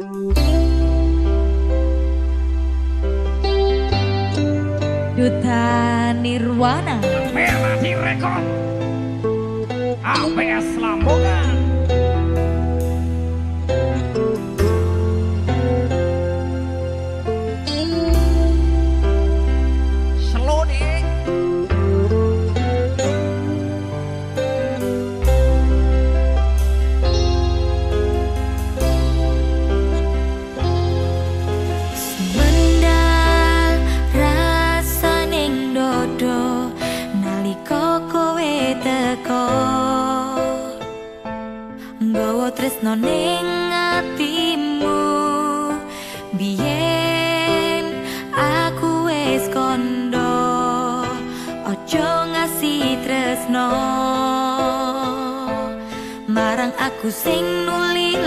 Duta Nirwana. Merah di rekod ABS Lamongan tresno ning atimu biyen aku wis kondo ojo ngasih tresno. Marang aku sing nulis